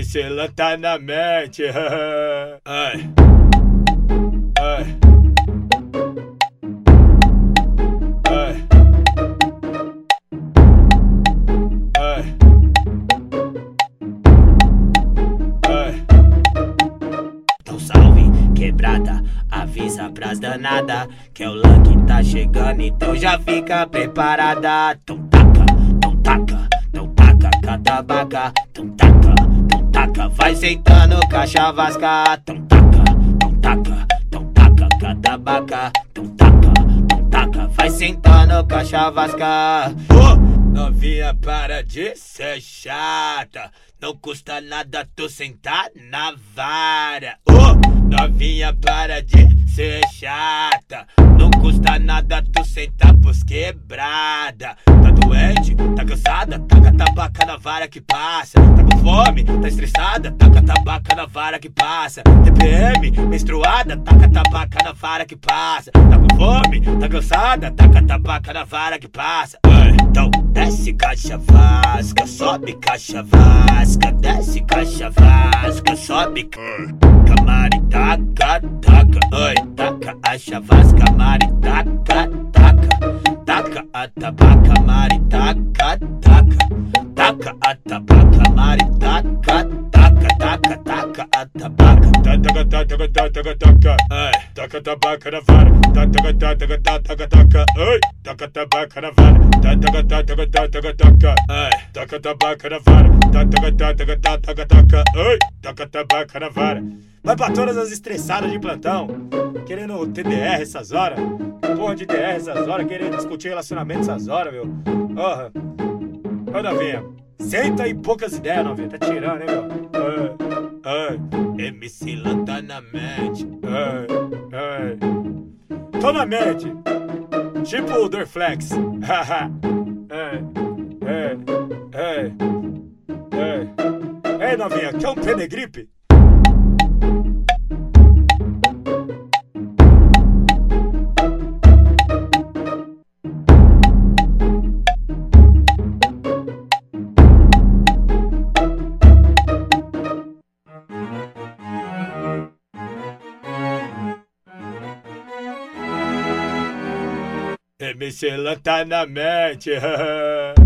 MC Lan tá na mente. quebrada, avisa pras danada Que é o que tá chegando, então já fica preparada. Então taca, então taca, então taca, catabaca Então taca, então taca, vai sentando caixa vasca. Então taca, então taca, então taca, catabaca Então taca, então taca, vai sentando caixa vasca. Ô, novinha, para de ser chata. Não custa nada tu sentar na vara. Ô, novinha, para de ser chata. Não custa nada tu sentar pros quebrada. Tá doente? Tá cansada? Taca tabaca na vara que passa. Tá com fome? Tá estressada? Taca tabaca na vara que passa. TPM? Menstruada? Taca tabaca na vara que passa. Tá com fome? Tá cansada? Taca tabaca na vara que passa. Então desce caixa vasca, sobe caixa vasca, desce caixa vasca, sobe ca- mari taca, taca, oi, taca a chavasca, mari taca, taca, taca a tabaca, mari taca, taca, a tabaca, mari taca, taca, taca, taca, taca, taca, taca, ai, taca tabaca na taca, taca, taca, taca, taca, ai, taca tabaca na taca, taca, taca, taca, taca, ai, taca tabaca na taca, taca, taca, taca, taca, ai, taca tabaca na vara. Vai pra todas as estressadas de plantão, querendo TDR essas horas, porra de DR essas horas, querendo discutir relacionamento essas horas, meu. Porra. Ô, novinha, senta aí poucas ideias, novinha, tá tirando, hein, meu. Ai, ai, MC Lan tá na mente. Ai, ai. Tô na mente. Tipo o Dorflex. Haha. ai, ai, ai, ai. Ei, novinha, quer um Penegripe? Lan tá mente.